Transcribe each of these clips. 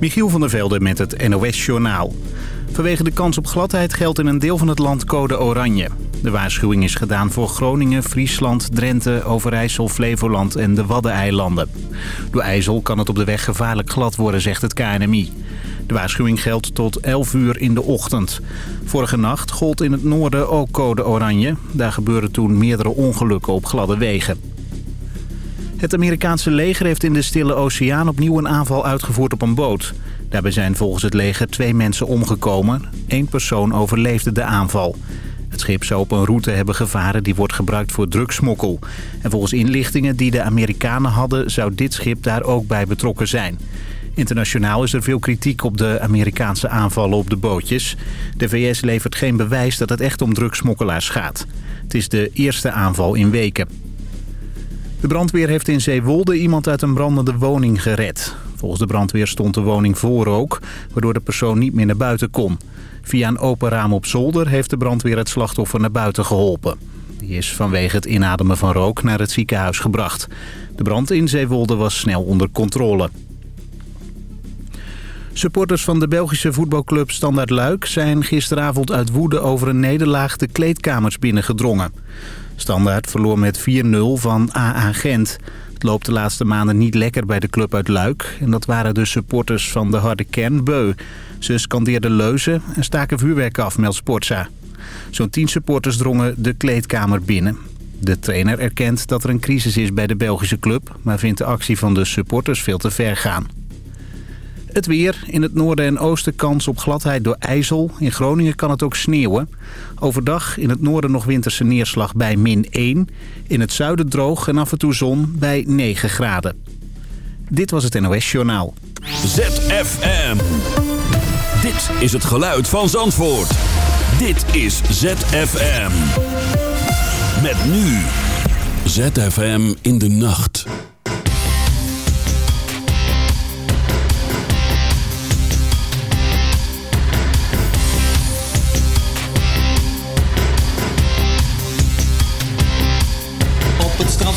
Michiel van der Velde met het NOS-journaal. Vanwege de kans op gladheid geldt in een deel van het land code oranje. De waarschuwing is gedaan voor Groningen, Friesland, Drenthe, Overijssel, Flevoland en de Waddeneilanden. Door ijzel kan het op de weg gevaarlijk glad worden, zegt het KNMI. De waarschuwing geldt tot 11 uur in de ochtend. Vorige nacht gold in het noorden ook code oranje. Daar gebeurden toen meerdere ongelukken op gladde wegen. Het Amerikaanse leger heeft in de Stille Oceaan opnieuw een aanval uitgevoerd op een boot. Daarbij zijn volgens het leger twee mensen omgekomen. Eén persoon overleefde de aanval. Het schip zou op een route hebben gevaren die wordt gebruikt voor drugsmokkel. En volgens inlichtingen die de Amerikanen hadden zou dit schip daar ook bij betrokken zijn. Internationaal is er veel kritiek op de Amerikaanse aanvallen op de bootjes. De VS levert geen bewijs dat het echt om drugsmokkelaars gaat. Het is de eerste aanval in weken. De brandweer heeft in Zeewolde iemand uit een brandende woning gered. Volgens de brandweer stond de woning voor rook, waardoor de persoon niet meer naar buiten kon. Via een open raam op zolder heeft de brandweer het slachtoffer naar buiten geholpen. Die is vanwege het inademen van rook naar het ziekenhuis gebracht. De brand in Zeewolde was snel onder controle. Supporters van de Belgische voetbalclub Standard Luik zijn gisteravond uit woede over een nederlaag de kleedkamers binnengedrongen. Standaard verloor met 4-0 van AA Gent. Het loopt de laatste maanden niet lekker bij de club uit Luik. En dat waren de supporters van de harde kern Beu. Ze scandeerden leuzen en staken vuurwerk af, meldt Sportza. Zo'n 10 supporters drongen de kleedkamer binnen. De trainer erkent dat er een crisis is bij de Belgische club... maar vindt de actie van de supporters veel te ver gaan. Het weer. In het noorden en oosten kans op gladheid door ijzel. In Groningen kan het ook sneeuwen. Overdag in het noorden nog winterse neerslag bij min 1. In het zuiden droog en af en toe zon bij 9 graden. Dit was het NOS Journaal. ZFM. Dit is het geluid van Zandvoort. Dit is ZFM. Met nu. ZFM in de nacht.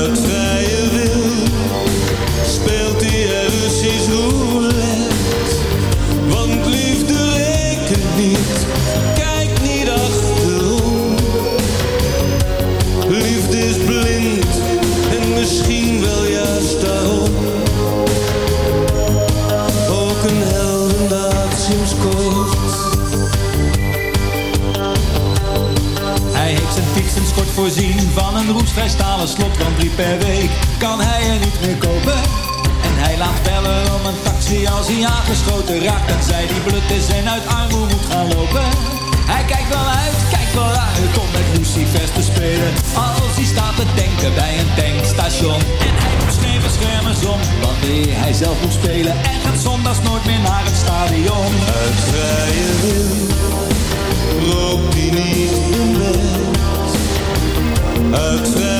uit van een roestvrij stalen slot, want drie per week kan hij er niet meer kopen. En hij laat bellen om een taxi als hij aangeschoten raakt en zij die blut is en uit armoede moet gaan lopen. Hij kijkt wel uit, kijkt wel uit om met Lucifers te spelen. Als hij staat te denken bij een tankstation. En hij moet geen beschermers om, wanneer hij zelf moet spelen. En gaat zondags nooit meer naar het stadion. Uit vrije wil hij niet in bed. het wel.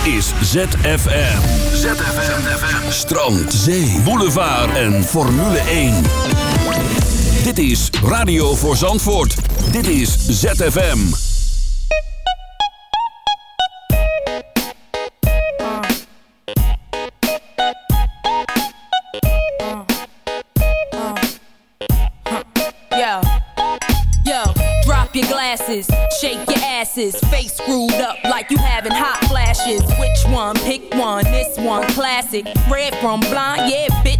ZFM. ZFM. Strand, zee, boulevard en Formule 1. Dit is Radio voor Zandvoort. Dit is ZFM. Yo, yo, drop your glasses, shake your asses, face screwed up like you classic. Red from blind, yeah, bitch,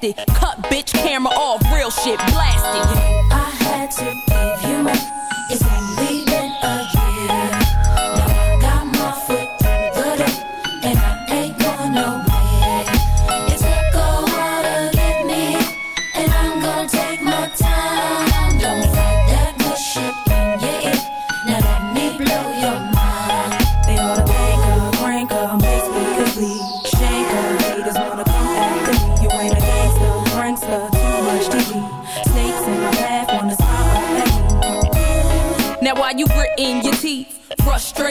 Cut bitch camera off, real shit blasted. I had to give you my, it's only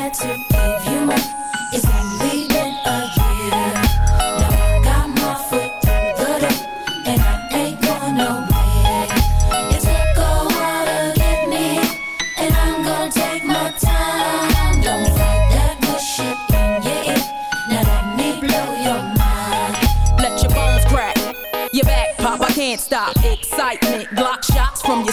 had to give you more. It's only been a year. Now I got my foot through the door, and I ain't gonna nowhere. It took a while to get me, and I'm gonna take my time. Don't let that bullshit in your ear. Now let me blow your mind. Let your bones crack, your back pop. I can't stop. Excitement, Glock shots from your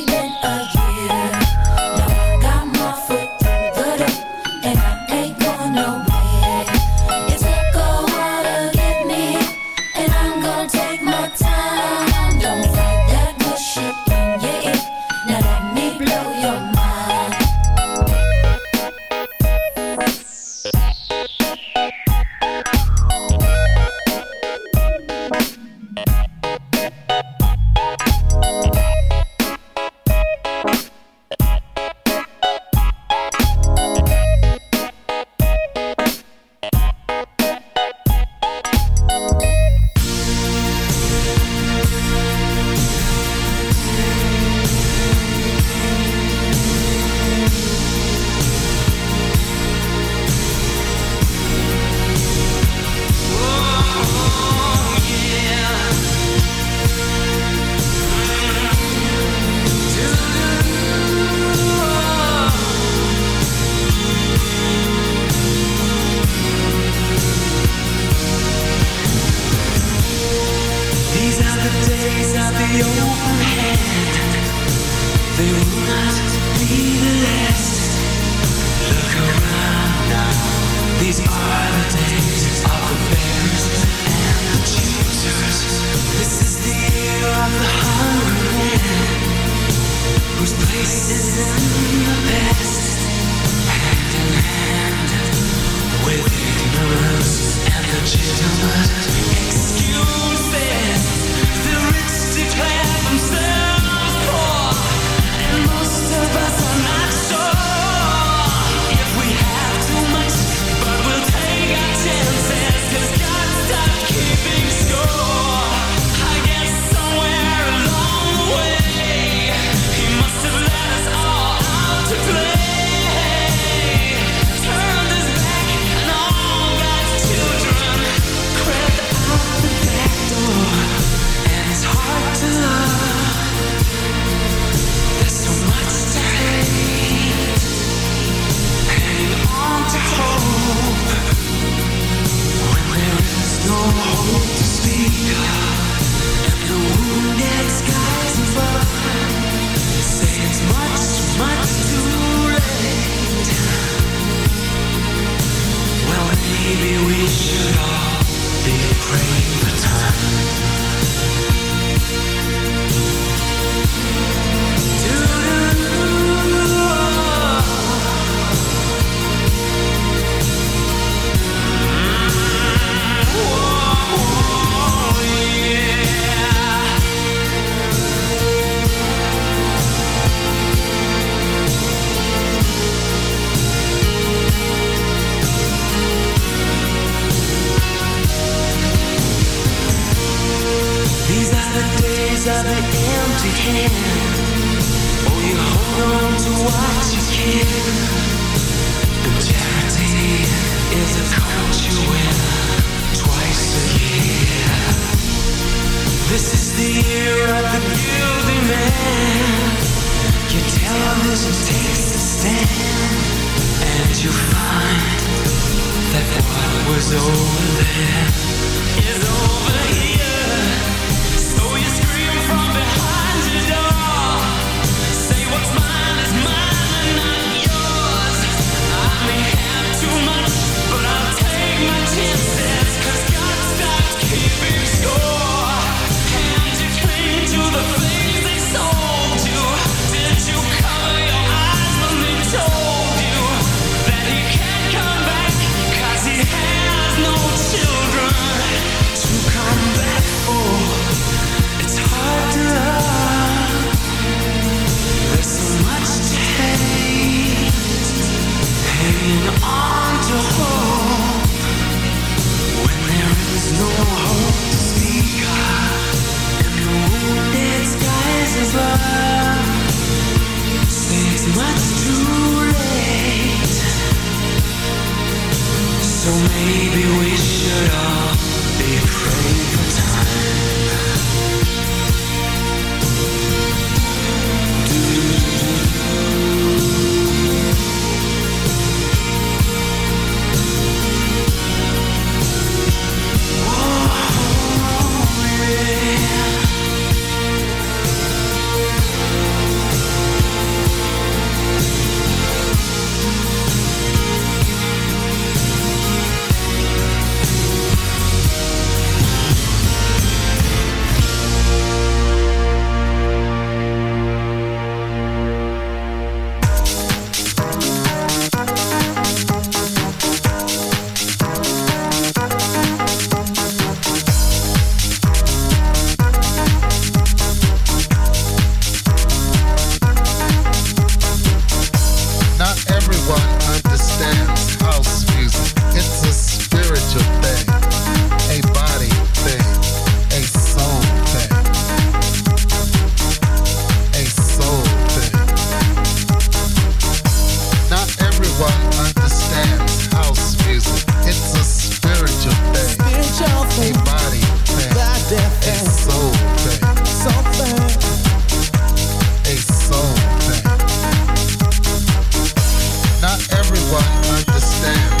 I understand.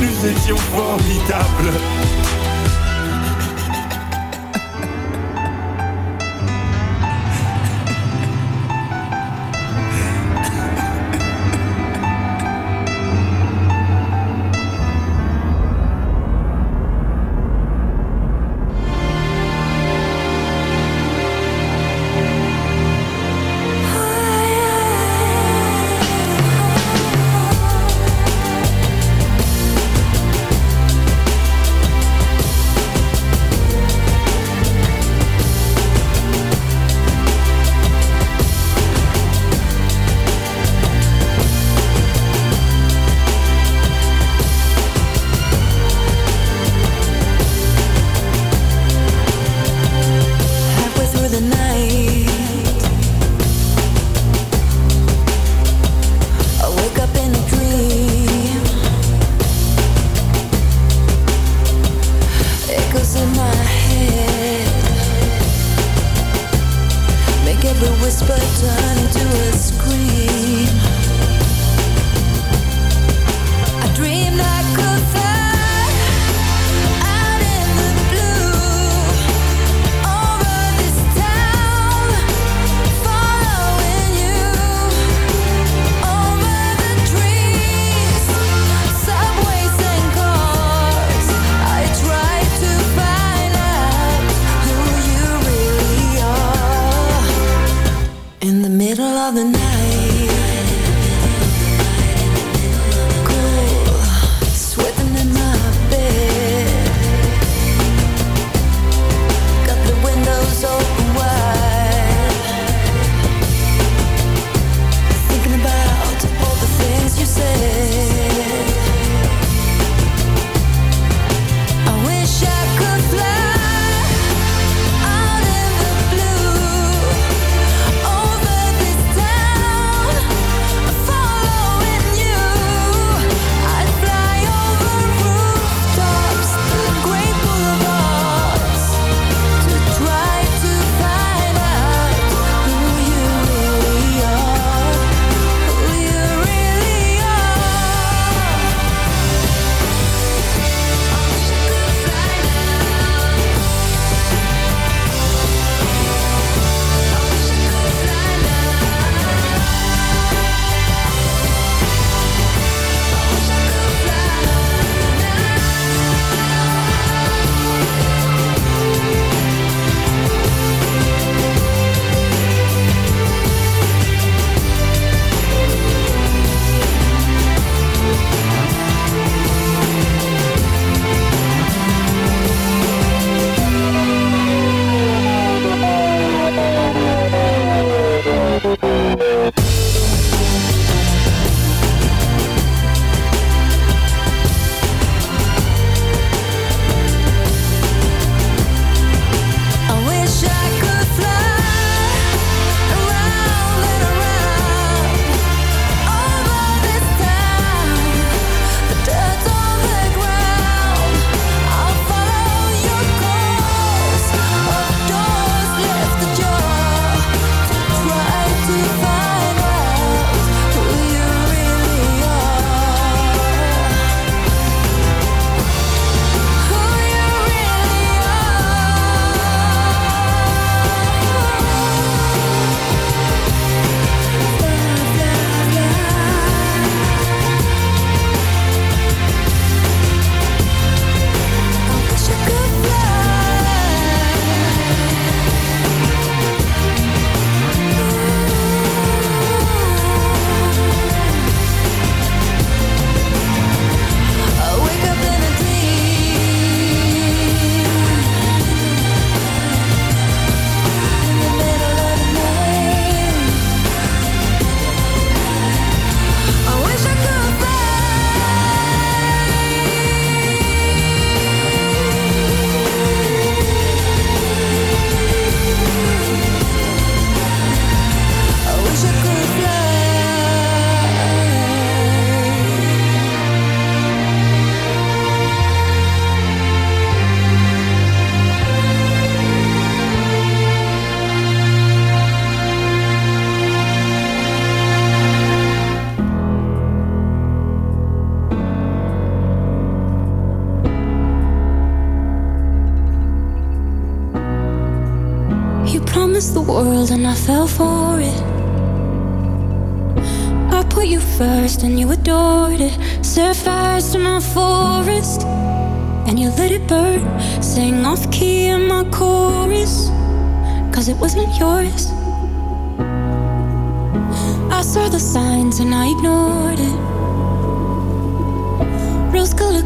Nous étions formidables.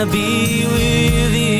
Wanna be with you.